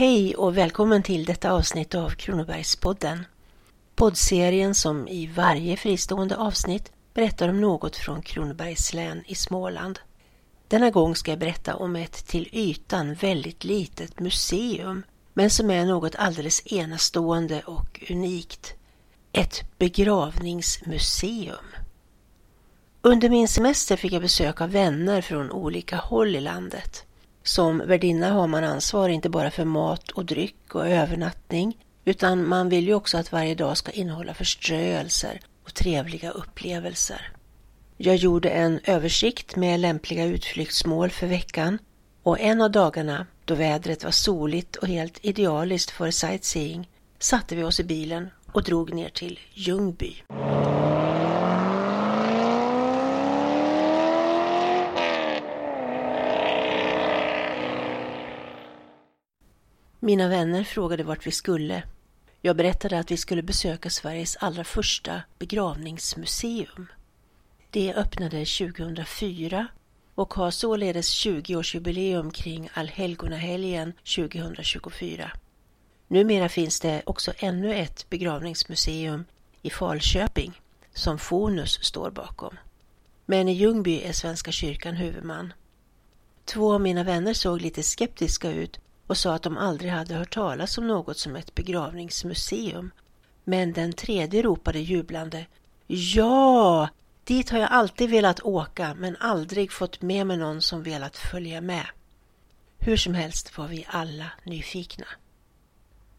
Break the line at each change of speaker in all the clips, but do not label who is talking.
Hej och välkommen till detta avsnitt av Kronobergspodden. Poddserien som i varje fristående avsnitt berättar om något från Kronobergs län i Småland. Denna gång ska jag berätta om ett till ytan väldigt litet museum men som är något alldeles enastående och unikt. Ett begravningsmuseum. Under min semester fick jag besök av vänner från olika håll i landet. Som värdinna har man ansvar inte bara för mat och dryck och övernattning utan man vill ju också att varje dag ska innehålla förströelser och trevliga upplevelser. Jag gjorde en översikt med lämpliga utflyktsmål för veckan och en av dagarna, då vädret var soligt och helt idealiskt för sightseeing, satte vi oss i bilen och drog ner till Ljungby. Mina vänner frågade vart vi skulle. Jag berättade att vi skulle besöka Sveriges allra första begravningsmuseum. Det öppnade 2004 och har således 20-årsjubileum kring Allhelgonahelgen 2024. Numera finns det också ännu ett begravningsmuseum i Falköping som Fonus står bakom. Men i Ljungby är Svenska kyrkan huvudman. Två av mina vänner såg lite skeptiska ut och sa att de aldrig hade hört talas om något som ett begravningsmuseum. Men den tredje ropade jublande Ja, dit har jag alltid velat åka men aldrig fått med mig någon som velat följa med. Hur som helst var vi alla nyfikna.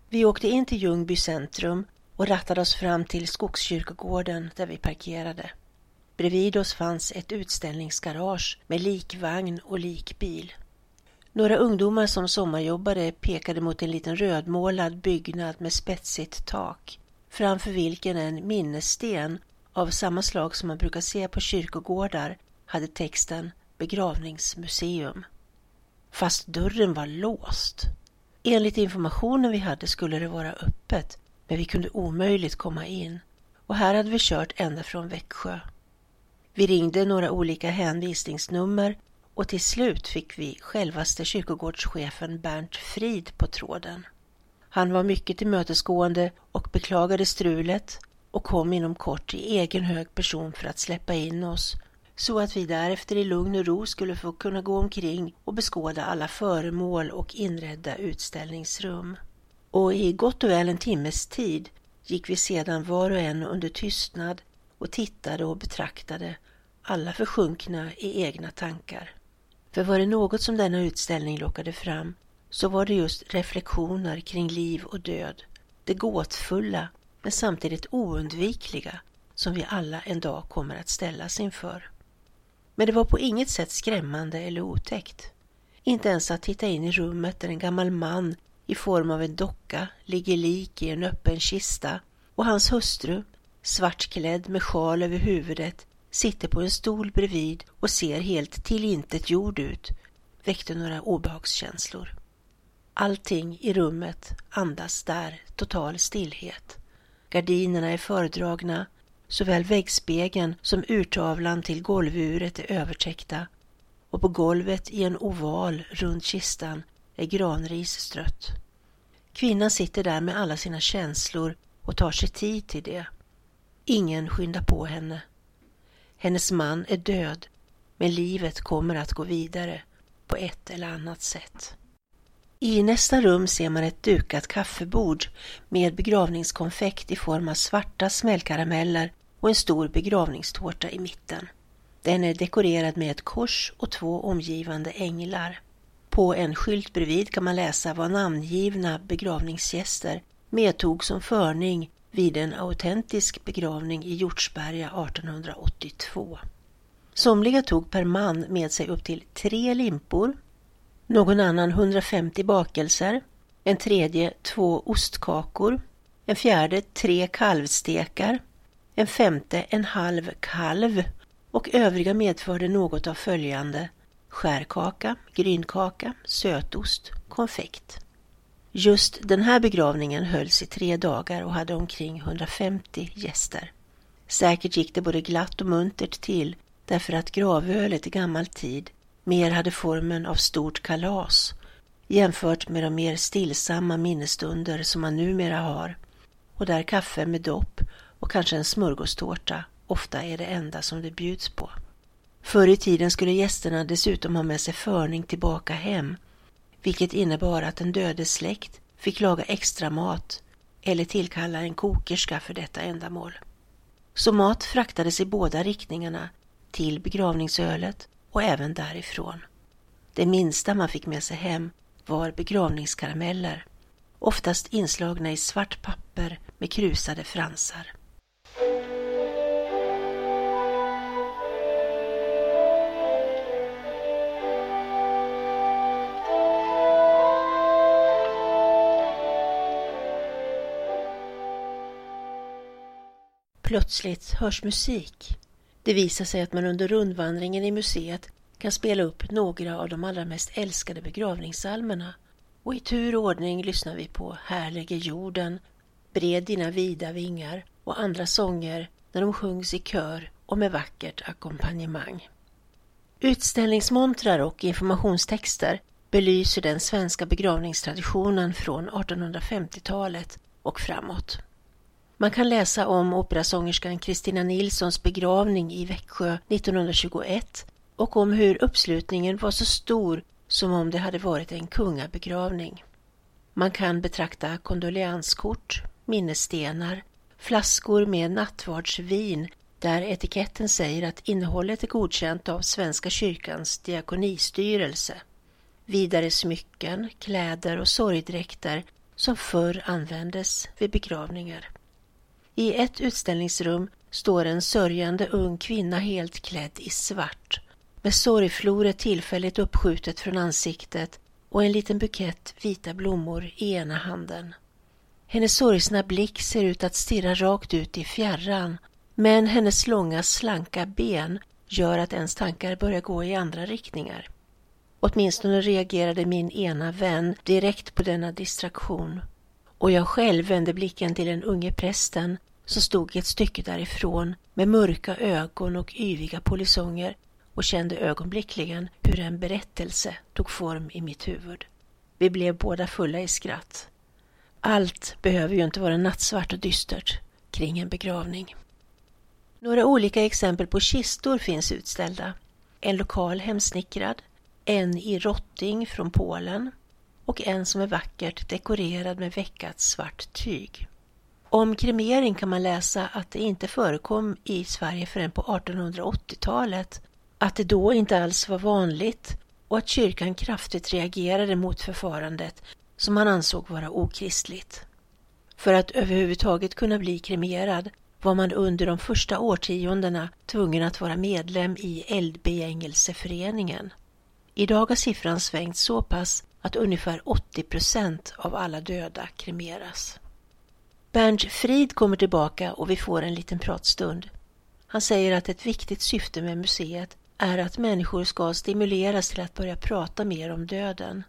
Vi åkte in till Ljungby centrum och rattade oss fram till Skogskyrkogården där vi parkerade. Bredvid oss fanns ett utställningsgarage med likvagn och likbil. Några ungdomar som sommarjobbade pekade mot en liten rödmålad byggnad med spetsigt tak, framför vilken en minnessten av samma slag som man brukar se på kyrkogårdar hade texten begravningsmuseum. Fast dörren var låst. Enligt informationen vi hade skulle det vara öppet, men vi kunde omöjligt komma in. Och här hade vi kört ända från Växjö. Vi ringde några olika hänvisningsnummer och till slut fick vi självaste kyrkogårdschefen Bernt Frid på tråden. Han var mycket tillmötesgående och beklagade strulet och kom inom kort i egen hög person för att släppa in oss så att vi därefter i lugn och ro skulle få kunna gå omkring och beskåda alla föremål och inredda utställningsrum. Och i gott och väl en timmes tid gick vi sedan var och en under tystnad och tittade och betraktade, alla försjunkna i egna tankar. För var det något som denna utställning lockade fram så var det just reflektioner kring liv och död, det gåtfulla men samtidigt oundvikliga som vi alla en dag kommer att ställas inför. Men det var på inget sätt skrämmande eller otäckt. Inte ens att titta in i rummet där en gammal man i form av en docka ligger lik i en öppen kista och hans hustru, svartklädd med sjal över huvudet, sitter på en stol bredvid och ser helt tillintetgjord ut, väckte några obehagskänslor. Allting i rummet andas där total stillhet. Gardinerna är fördragna, såväl väggspegeln som urtavlan till golvuret är övertäckta och på golvet i en oval runt kistan är granris strött. Kvinnan sitter där med alla sina känslor och tar sig tid till det. Ingen skyndar på henne. Hennes man är död, men livet kommer att gå vidare på ett eller annat sätt. I nästa rum ser man ett dukat kaffebord med begravningskonfekt i form av svarta smällkarameller och en stor begravningstårta i mitten. Den är dekorerad med ett kors och två omgivande änglar. På en skylt bredvid kan man läsa vad namngivna begravningsgäster medtog som förning vid en autentisk begravning i Hjortsberga 1882. Somliga tog per man med sig upp till tre limpor, någon annan 150 bakelser, en tredje två ostkakor, en fjärde tre kalvstekar, en femte en halv kalv och övriga medförde något av följande skärkaka, grynkaka, sötost, konfekt. Just den här begravningen hölls i tre dagar och hade omkring 150 gäster. Säkert gick det både glatt och muntert till därför att gravölet i gammal tid mer hade formen av stort kalas jämfört med de mer stillsamma minnesstunder som man numera har och där kaffe med dopp och kanske en smörgåstårta ofta är det enda som det bjuds på. Förr i tiden skulle gästerna dessutom ha med sig förning tillbaka hem, vilket innebar att den dödes släkt fick laga extra mat eller tillkalla en kokerska för detta ändamål. Så mat fraktades i båda riktningarna, till begravningsölet och även därifrån. Det minsta man fick med sig hem var begravningskarameller, oftast inslagna i svart papper med krusade fransar. Plötsligt hörs musik. Det visar sig att man under rundvandringen i museet kan spela upp några av de allra mest älskade begravningssalmerna. Och i tur och ordning lyssnar vi på Här ligger jorden, Bred dina vida vingar och andra sånger när de sjungs i kör och med vackert ackompanjemang. Utställningsmontrar och informationstexter belyser den svenska begravningstraditionen från 1850-talet och framåt. Man kan läsa om operasångerskan Kristina Nilssons begravning i Växjö 1921 och om hur uppslutningen var så stor som om det hade varit en kungabegravning. Man kan betrakta kondoleanskort, minnesstenar, flaskor med nattvardsvin där etiketten säger att innehållet är godkänt av Svenska kyrkans diakonistyrelse. Vidare smycken, kläder och sorgdräkter som förr användes vid begravningar. I ett utställningsrum står en sörjande ung kvinna helt klädd i svart med sorgfloret tillfälligt uppskjutet från ansiktet och en liten bukett vita blommor i ena handen. Hennes sorgsna blick ser ut att stirra rakt ut i fjärran men hennes långa slanka ben gör att ens tankar börjar gå i andra riktningar. Åtminstone reagerade min ena vän direkt på denna distraktion och jag själv vände blicken till den unge prästen som stod ett stycke därifrån med mörka ögon och yviga polisonger och kände ögonblickligen hur en berättelse tog form i mitt huvud. Vi blev båda fulla i skratt. Allt behöver ju inte vara nattsvart och dystert kring en begravning. Några olika exempel på kistor finns utställda. En lokal hemsnickrad, en i rotting från Polen och en som är vackert dekorerad med veckat svart tyg. Om kremering kan man läsa att det inte förekom i Sverige förrän på 1880-talet, att det då inte alls var vanligt och att kyrkan kraftigt reagerade mot förfarandet som man ansåg vara okristligt. För att överhuvudtaget kunna bli kremerad var man under de första årtiondena tvungen att vara medlem i Eldbegängelseföreningen. Idag har siffran svängt så pass att ungefär 80 procent av alla döda kremeras. Bernt Frid kommer tillbaka och vi får en liten pratstund. Han säger att ett viktigt syfte med museet är att människor ska stimuleras till att börja prata mer om döden.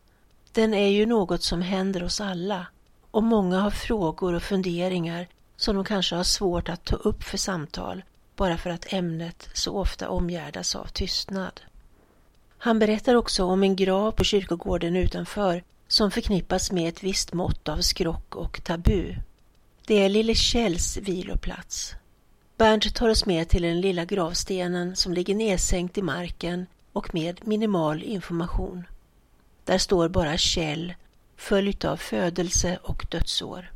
Den är ju något som händer oss alla och många har frågor och funderingar som de kanske har svårt att ta upp för samtal bara för att ämnet så ofta omgärdas av tystnad. Han berättar också om en grav på kyrkogården utanför som förknippas med ett visst mått av skrock och tabu. Det är lille Kjells viloplats. Bernt tar oss med till den lilla gravstenen som ligger nedsänkt i marken och med minimal information. Där står bara Kjell följt av födelse och dödsår.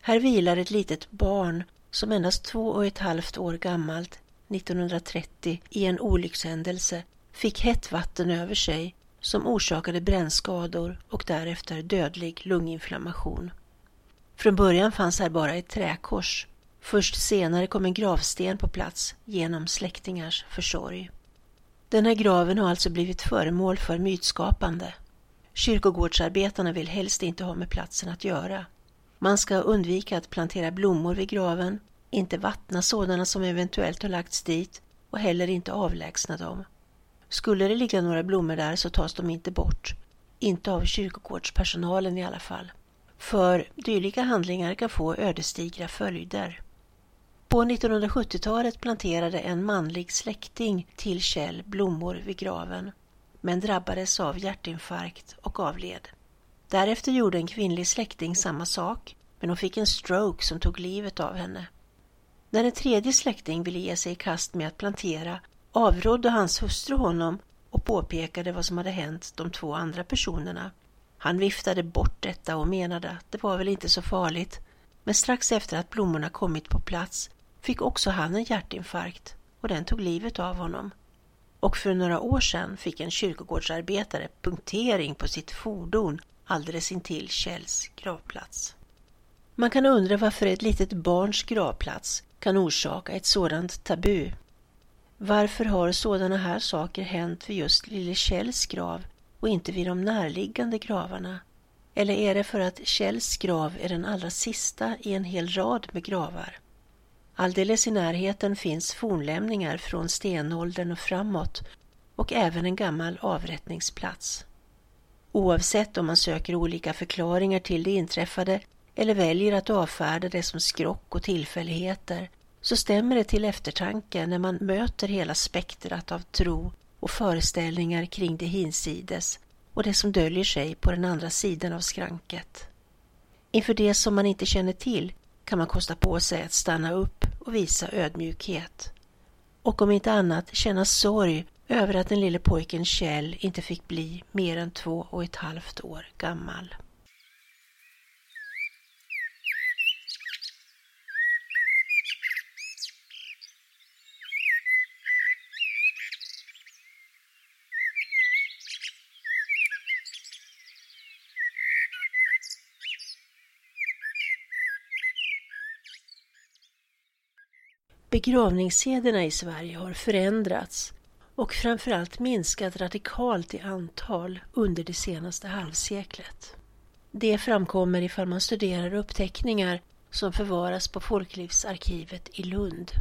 Här vilar ett litet barn som endast två och ett halvt år gammalt 1930 i en olyckshändelse fick hett vatten över sig som orsakade brännskador och därefter dödlig lunginflammation. Från början fanns här bara ett träkors. Först senare kom en gravsten på plats genom släktingars försorg. Den här graven har alltså blivit föremål för mytskapande. Kyrkogårdsarbetarna vill helst inte ha med platsen att göra. Man ska undvika att plantera blommor vid graven, inte vattna sådana som eventuellt har lagts dit och heller inte avlägsna dem. Skulle det ligga några blommor där så tas de inte bort. Inte av kyrkogårdspersonalen i alla fall. För dylika handlingar kan få ödesdigra följder. På 1970-talet planterade en manlig släkting till Kjell blommor vid graven. men drabbades av hjärtinfarkt och avled. Därefter gjorde en kvinnlig släkting samma sak, men hon fick en stroke som tog livet av henne. När en tredje släkting ville ge sig i kast med att plantera avrådde hans hustru honom och påpekade vad som hade hänt de två andra personerna. Han viftade bort detta och menade att det var väl inte så farligt, men strax efter att blommorna kommit på plats fick också han en hjärtinfarkt och den tog livet av honom. Och för några år sedan fick en kyrkogårdsarbetare punktering på sitt fordon alldeles intill Kjells gravplats. Man kan undra varför ett litet barns gravplats kan orsaka ett sådant tabu. Varför har sådana här saker hänt vid just lille Kjells grav och inte vid de närliggande gravarna? Eller är det för att Kjells grav är den allra sista i en hel rad med gravar? Alldeles i närheten finns fornlämningar från stenåldern och framåt och även en gammal avrättningsplats. Oavsett om man söker olika förklaringar till det inträffade eller väljer att avfärda det som skrock och tillfälligheter så stämmer det till eftertanke när man möter hela spektrat av tro och föreställningar kring det hinsides och det som döljer sig på den andra sidan av skranket. Inför det som man inte känner till kan man kosta på sig att stanna upp och visa ödmjukhet. Och om inte annat känna sorg över att den lille pojken Kjell inte fick bli mer än två och ett halvt år gammal. Begravningssederna i Sverige har förändrats och framförallt minskat radikalt i antal under det senaste halvseklet. Det framkommer ifall man studerar uppteckningar som förvaras på Folklivsarkivet i Lund.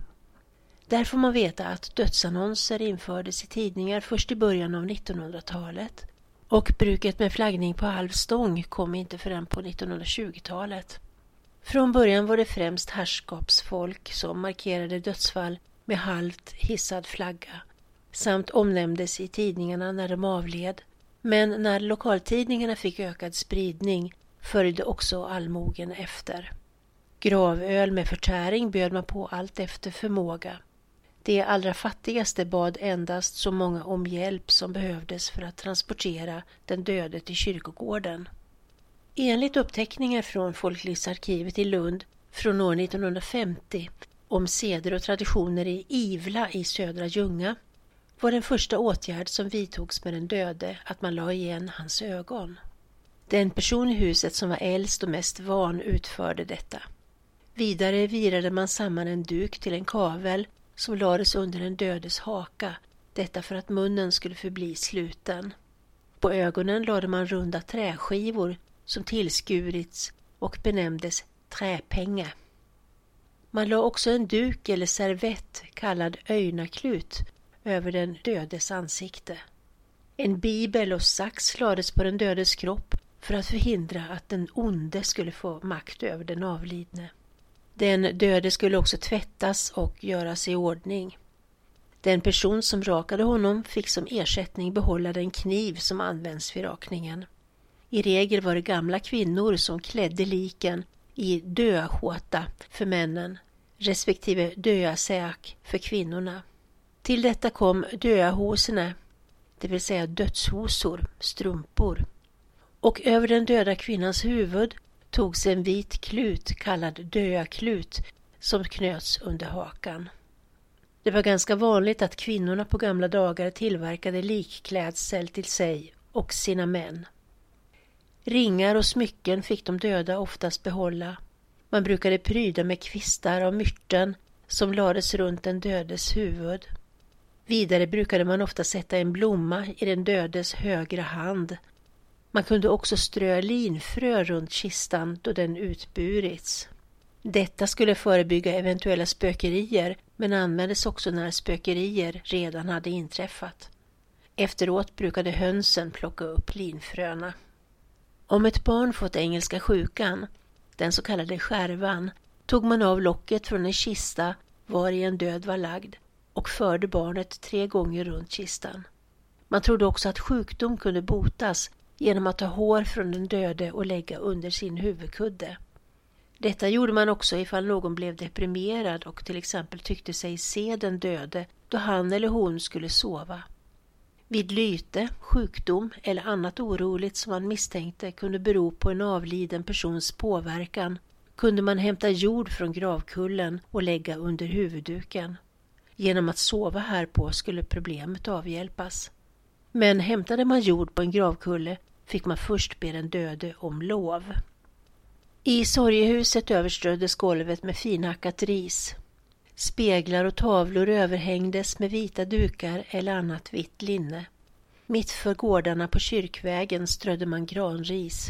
Där får man veta att dödsannonser infördes i tidningar först i början av 1900-talet och bruket med flaggning på halv stång kom inte förrän på 1920-talet. Från början var det främst herrskapsfolk som markerade dödsfall med halvt hissad flagga samt omnämndes i tidningarna när de avled. Men när lokaltidningarna fick ökad spridning följde också allmogen efter. Gravöl med förtäring bjöd man på allt efter förmåga. De allra fattigaste bad endast så många om hjälp som behövdes för att transportera den döde till kyrkogården. Enligt uppteckningar från Folklivsarkivet i Lund från år 1950 om seder och traditioner i Ivla i södra Ljunga var den första åtgärd som vidtogs med den döde att man la igen hans ögon. Den person i huset som var äldst och mest van utförde detta. Vidare virade man samman en duk till en kavel som lades under den dödes haka, detta för att munnen skulle förbli sluten. På ögonen lade man runda träskivor som tillskurits och benämndes träpenge. Man la också en duk eller servett kallad öjnaklut över den dödes ansikte. En bibel och sax lades på den dödes kropp för att förhindra att den onde skulle få makt över den avlidne. Den döde skulle också tvättas och göras i ordning. Den person som rakade honom fick som ersättning behålla den kniv som används vid rakningen. I regel var det gamla kvinnor som klädde liken i döhåta för männen respektive döasäk för kvinnorna. Till detta kom döahosene, det vill säga dödshosor, strumpor. Och över den döda kvinnans huvud togs en vit klut kallad döaklut som knöts under hakan. Det var ganska vanligt att kvinnorna på gamla dagar tillverkade likklädsel till sig och sina män. Ringar och smycken fick de döda oftast behålla. Man brukade pryda med kvistar av myrten som lades runt den dödes huvud. Vidare brukade man ofta sätta en blomma i den dödes högra hand. Man kunde också strö linfrö runt kistan då den utburits. Detta skulle förebygga eventuella spökerier men användes också när spökerier redan hade inträffat. Efteråt brukade hönsen plocka upp linfröna. Om ett barn fått engelska sjukan, den så kallade skärvan, tog man av locket från en kista var i en död var lagd och förde barnet tre gånger runt kistan. Man trodde också att sjukdom kunde botas genom att ta hår från den döde och lägga under sin huvudkudde. Detta gjorde man också ifall någon blev deprimerad och till exempel tyckte sig se den döde då han eller hon skulle sova. Vid lyte, sjukdom eller annat oroligt som man misstänkte kunde bero på en avliden persons påverkan kunde man hämta jord från gravkullen och lägga under huvudduken. Genom att sova härpå skulle problemet avhjälpas. Men hämtade man jord på en gravkulle fick man först be den döde om lov. I sorgehuset överströddes golvet med finhackat ris. Speglar och tavlor överhängdes med vita dukar eller annat vitt linne. Mitt för gårdarna på kyrkvägen strödde man granris.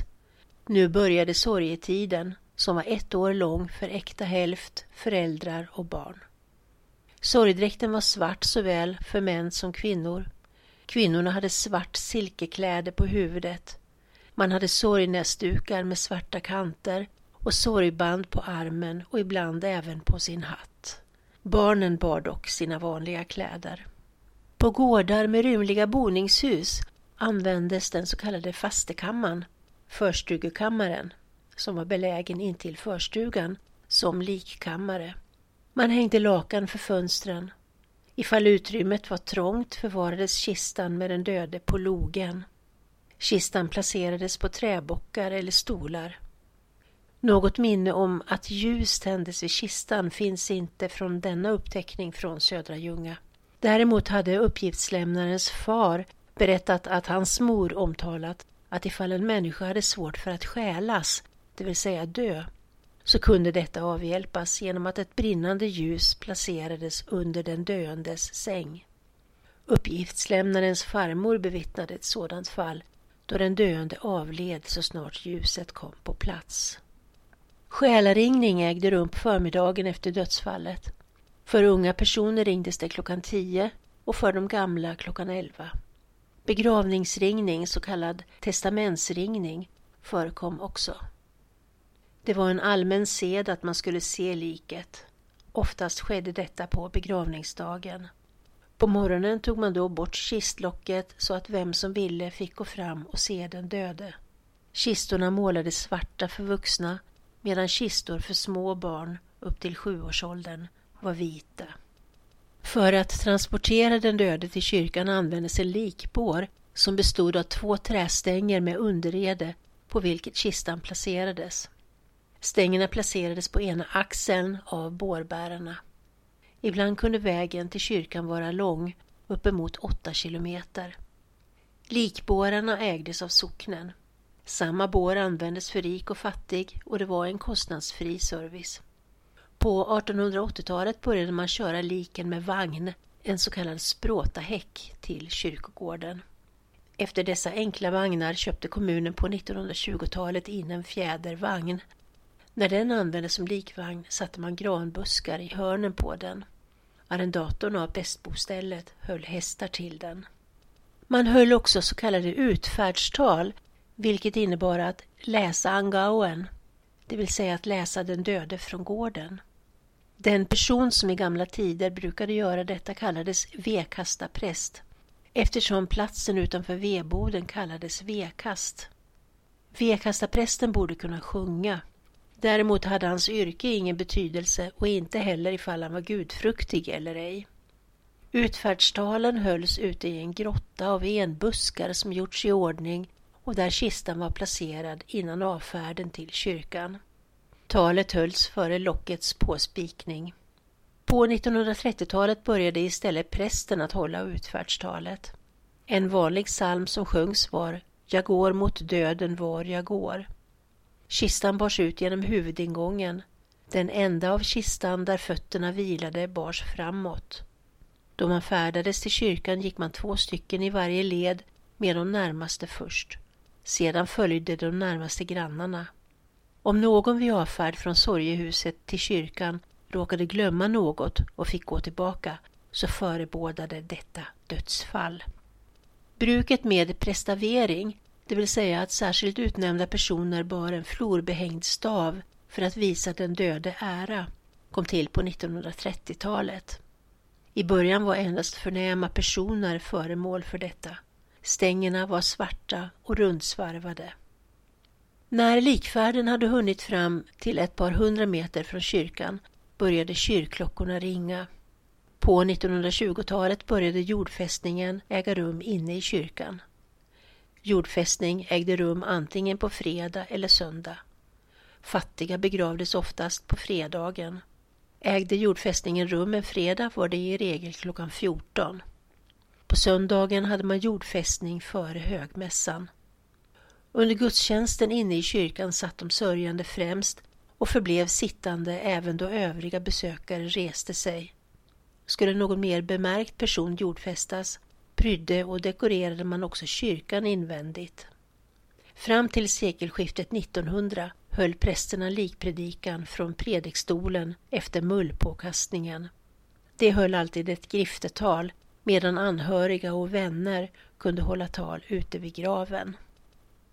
Nu började sorgetiden, som var ett år lång för äkta hälft, föräldrar och barn. Sorgdräkten var svart såväl för män som kvinnor. Kvinnorna hade svart silkekläder på huvudet. Man hade sorgnäsdukar med svarta kanter och sorgband på armen och ibland även på sin hatt. Barnen bar dock sina vanliga kläder. På gårdar med rymliga boningshus användes den så kallade fastekammaren, förstugekammaren, som var belägen intill förstugan, som likkammare. Man hängde lakan för fönstren. Ifall utrymmet var trångt förvarades kistan med den döde på logen. Kistan placerades på träbockar eller stolar. Något minne om att ljus tändes vid kistan finns inte från denna uppteckning från Södra Ljunga. Däremot hade uppgiftslämnarens far berättat att hans mor omtalat att ifall en människa hade svårt för att stjälas, det vill säga dö, så kunde detta avhjälpas genom att ett brinnande ljus placerades under den döendes säng. Uppgiftslämnarens farmor bevittnade ett sådant fall då den döende avled så snart ljuset kom på plats. Själaringning ägde rum på förmiddagen efter dödsfallet. För unga personer ringdes det klockan 10 och för de gamla klockan 11. Begravningsringning, så kallad testamentsringning, förekom också. Det var en allmän sed att man skulle se liket. Oftast skedde detta på begravningsdagen. På morgonen tog man då bort kistlocket så att vem som ville fick gå fram och se den döde. Kistorna målades svarta för vuxna medan kistor för små barn upp till sjuårsåldern var vita. För att transportera den döde till kyrkan användes en likbår som bestod av två trästänger med underrede på vilket kistan placerades. Stängerna placerades på ena axeln av bårbärarna. Ibland kunde vägen till kyrkan vara lång, uppemot åtta kilometer. Likbårarna ägdes av socknen. Samma bår användes för rik och fattig och det var en kostnadsfri service. På 1880-talet började man köra liken med vagn, en så kallad språtahäck, till kyrkogården. Efter dessa enkla vagnar köpte kommunen på 1920-talet in en fjädervagn. När den användes som likvagn satte man granbuskar i hörnen på den. Arrendatorn av bästbostället höll hästar till den. Man höll också så kallade utfärdstal, vilket innebar att läsa angauen, det vill säga att läsa den döde från gården. Den person som i gamla tider brukade göra detta kallades vedkastapräst eftersom platsen utanför vedboden kallades vedkast. Vedkastaprästen borde kunna sjunga. Däremot hade hans yrke ingen betydelse och inte heller ifall han var gudfruktig eller ej. Utfärdstalen hölls ute i en grotta av enbuskar som gjorts i ordning och där kistan var placerad innan avfärden till kyrkan. Talet hölls före lockets påspikning. På 1930-talet började istället prästen att hålla utfärdstalet. En vanlig psalm som sjöngs var Jag går mot döden var jag går. Kistan bars ut genom huvudingången. Den enda av kistan där fötterna vilade bars framåt. Då man färdades till kyrkan gick man två stycken i varje led med de närmaste först. Sedan följde de närmaste grannarna. Om någon vid avfärd från sorgehuset till kyrkan råkade glömma något och fick gå tillbaka så förebådade detta dödsfall. Bruket med prestavering, det vill säga att särskilt utnämnda personer bar en florbehängd stav för att visa den döde ära, kom till på 1930-talet. I början var endast förnäma personer föremål för detta. Stängerna var svarta och rundsvarvade. När likfärden hade hunnit fram till ett par hundra meter från kyrkan började kyrkklockorna ringa. På 1920-talet började jordfästningen äga rum inne i kyrkan. Jordfästning ägde rum antingen på fredag eller söndag. Fattiga begravdes oftast på fredagen. Ägde jordfästningen rum en fredag var det i regel klockan 14. På söndagen hade man jordfästning före högmässan. Under gudstjänsten inne i kyrkan satt de sörjande främst och förblev sittande även då övriga besökare reste sig. Skulle någon mer bemärkt person jordfästas prydde och dekorerade man också kyrkan invändigt. Fram till sekelskiftet 1900 höll prästerna likpredikan från predikstolen efter mullpåkastningen. De höll alltid ett griftetal medan anhöriga och vänner kunde hålla tal ute vid graven.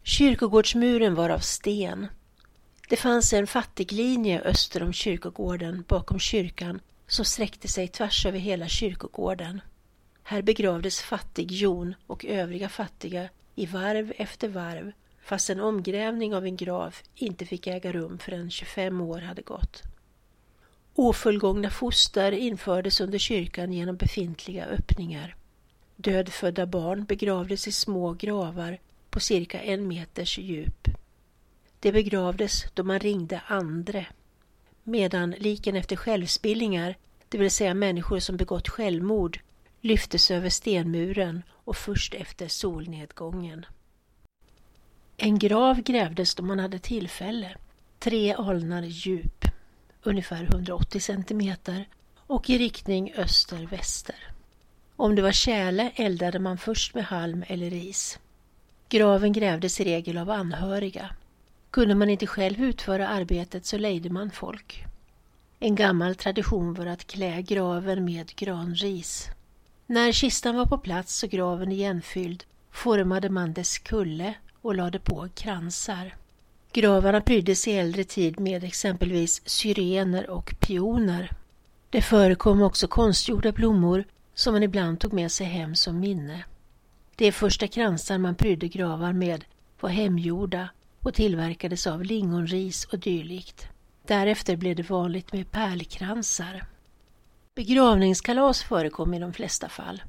Kyrkogårdsmuren var av sten. Det fanns en fattiglinje öster om kyrkogården bakom kyrkan som sträckte sig tvärs över hela kyrkogården. Här begravdes fattig-Jon och övriga fattiga i varv efter varv fast en omgrävning av en grav inte fick äga rum förrän 25 år hade gått. Ofullgångna foster infördes under kyrkan genom befintliga öppningar. Dödfödda barn begravdes i små gravar på cirka en meters djup. De begravdes då man ringde andre, medan liken efter självspillningar, det vill säga människor som begått självmord, lyftes över stenmuren och först efter solnedgången. En grav grävdes då man hade tillfälle, tre alnar djup, ungefär 180 centimeter och i riktning öster-väster. Om det var tjäle eldade man först med halm eller ris. Graven grävdes i regel av anhöriga. Kunde man inte själv utföra arbetet så lejde man folk. En gammal tradition var att klä graven med granris. När kistan var på plats och graven igenfylld formade man dess kulle och lade på kransar. Gravarna pryddes i äldre tid med exempelvis syrener och pioner. Det förekom också konstgjorda blommor som man ibland tog med sig hem som minne. De första kransar man prydde gravar med var hemgjorda och tillverkades av lingonris och dylikt. Därefter blev det vanligt med pärlkransar. Begravningskalas förekom i de flesta fall.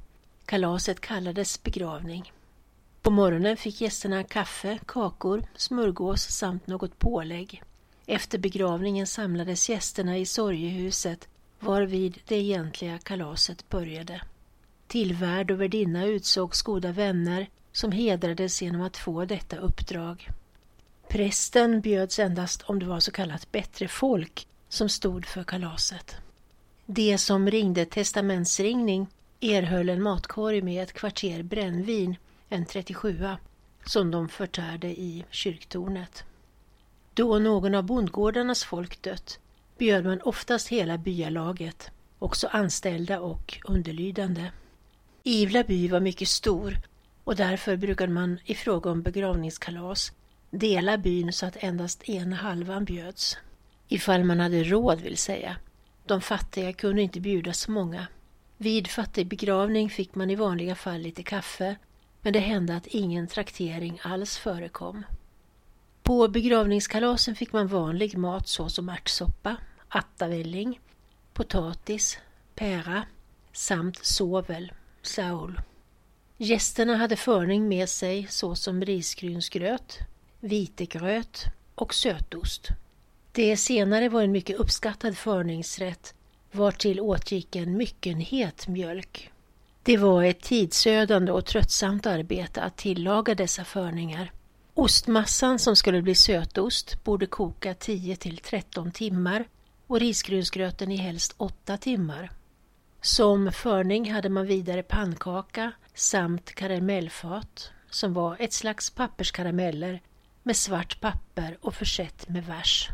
Kalaset kallades begravning. På morgonen fick gästerna kaffe, kakor, smörgås samt något pålägg. Efter begravningen samlades gästerna i sorgehuset varvid det egentliga kalaset började. Till värd och värdinna utsågs goda vänner som hedrades genom att få detta uppdrag. Prästen bjöds endast om det var så kallat bättre folk som stod för kalaset. De som ringde testamentsringning erhöll en matkorg med ett kvarter brännvin, en 37 som de förtärde i kyrktornet. Då någon av bondgårdarnas folk dött bjöd man oftast hela byalaget, också anställda och underlydande. Ivla by var mycket stor och därför brukade man i fråga om begravningskalas dela byn så att endast ena halvan bjöds. Ifall man hade råd vill säga. De fattiga kunde inte bjuda så många. Vid fattigbegravning fick man i vanliga fall lite kaffe men det hände att ingen traktering alls förekom. På begravningskalasen fick man vanlig mat såsom ärtsoppa, attavälling, potatis, pära samt sovel, saul. Gästerna hade förning med sig såsom risgrynsgröt, vitegröt och sötost. Det senare var en mycket uppskattad förningsrätt vartill åtgick en myckenhet mjölk. Det var ett tidsödande och tröttsamt arbete att tillaga dessa förningar. Ostmassan som skulle bli sötost borde koka 10 till 13 timmar och risgrynsgröten i helst 8 timmar. Som förning hade man vidare pannkaka samt karamellfat som var ett slags papperskarameller med svart papper och försett med vers.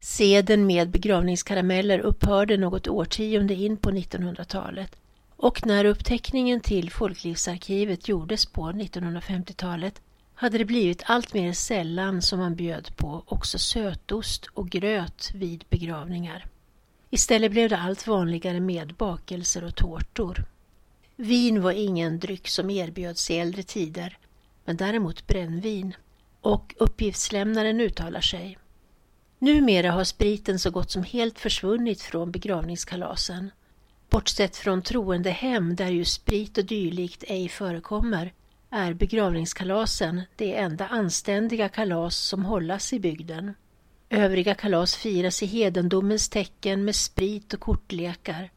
Seden med begravningskarameller upphörde något årtionde in på 1900-talet och när uppteckningen till Folklivsarkivet gjordes på 1950-talet hade det blivit allt mer sällan som man bjöd på också sötost och gröt vid begravningar. Istället blev det allt vanligare med bakelser och tårtor. Vin var ingen dryck som erbjöds i äldre tider, men däremot brännvin. Och uppgiftslämnaren uttalar sig. Numera har spriten så gott som helt försvunnit från begravningskalasen. Bortsett från troende hem där ju sprit och dylikt ej förekommer är begravningskalasen det enda anständiga kalas som hållas i bygden. Övriga kalas firas i hedendomens tecken med sprit och kortlekar.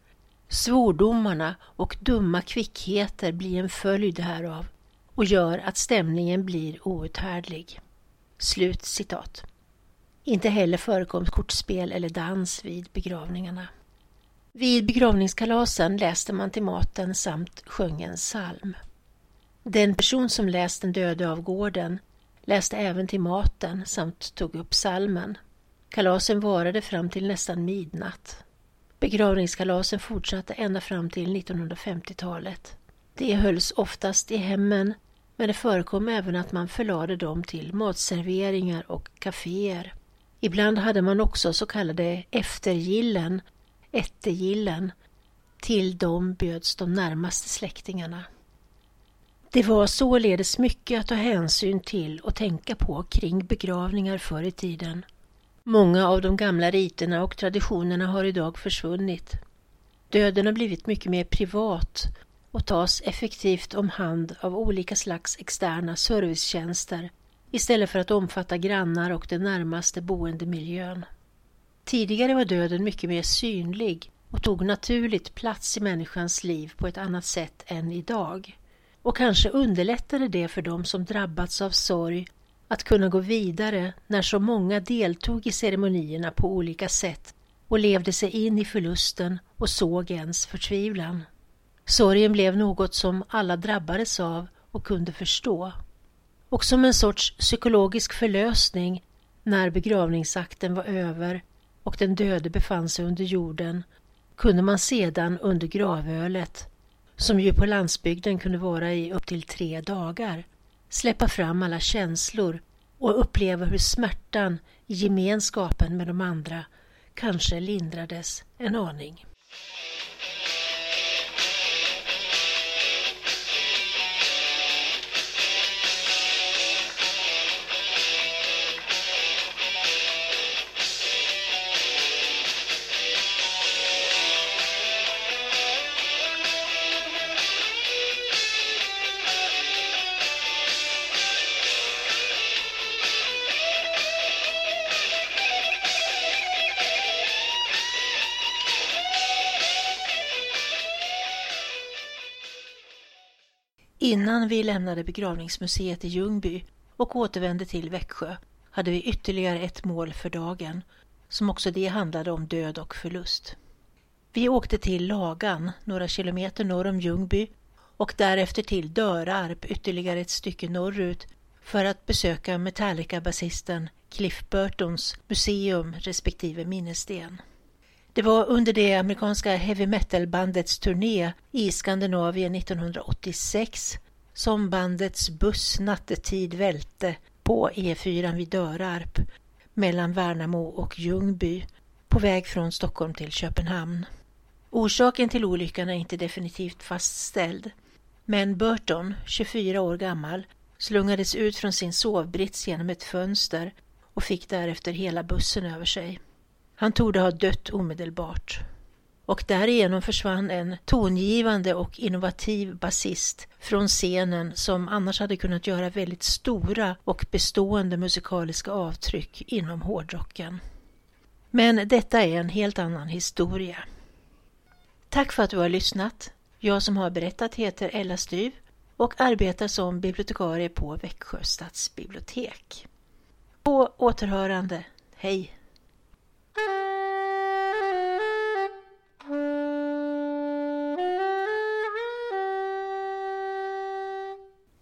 Svordomarna och dumma kvickheter blir en följd härav och gör att stämningen blir outhärdlig. Slut citat. Inte heller förekom kortspel eller dans vid begravningarna. Vid begravningskalasen läste man till maten samt sjöng en psalm. Den person som läst den döde av gården läste även till maten samt tog upp salmen. Kalasen varade fram till nästan midnatt. Begravningskalasen fortsatte ända fram till 1950-talet. Det hölls oftast i hemmen men det förekom även att man förlade dem till matserveringar och kaféer. Ibland hade man också så kallade eftergillen, ättegillen. Till dem bjöds de närmaste släktingarna. Det var således mycket att ta hänsyn till och tänka på kring begravningar förr i tiden. Många av de gamla riterna och traditionerna har idag försvunnit. Döden har blivit mycket mer privat och tas effektivt om hand av olika slags externa servicetjänster istället för att omfatta grannar och den närmaste boendemiljön. Tidigare var döden mycket mer synlig och tog naturligt plats i människans liv på ett annat sätt än idag. Och kanske underlättade det för dem som drabbats av sorg att kunna gå vidare när så många deltog i ceremonierna på olika sätt och levde sig in i förlusten och såg ens förtvivlan. Sorgen blev något som alla drabbades av och kunde förstå. Och som en sorts psykologisk förlösning när begravningsakten var över och den döde befann sig under jorden kunde man sedan under gravölet, som ju på landsbygden kunde vara i upp till tre dagar, släppa fram alla känslor och uppleva hur smärtan i gemenskapen med de andra kanske lindrades en aning. Innan vi lämnade begravningsmuseet i Ljungby och återvände till Växjö hade vi ytterligare ett mål för dagen, som också det handlade om död och förlust. Vi åkte till Lagan, några kilometer norr om Ljungby och därefter till Dörarp, ytterligare ett stycke norrut, för att besöka Metallica-basisten Cliff Burtons museum respektive minnessten. Det var under det amerikanska heavy metal-bandets turné i Skandinavien 1986 som bandets buss nattetid välte på E4 vid Dörarp mellan Värnamo och Ljungby på väg från Stockholm till Köpenhamn. Orsaken till olyckan är inte definitivt fastställd. Men Burton, 24 år gammal, slungades ut från sin sovbrits genom ett fönster och fick därefter hela bussen över sig. Han torde ha dött omedelbart. Och därigenom försvann en tongivande och innovativ basist från scenen som annars hade kunnat göra väldigt stora och bestående musikaliska avtryck inom hårdrocken. Men detta är en helt annan historia. Tack för att du har lyssnat. Jag som har berättat heter Ella Styv och arbetar som bibliotekarie på Växjö stadsbibliotek. På återhörande. Hej! Thank you.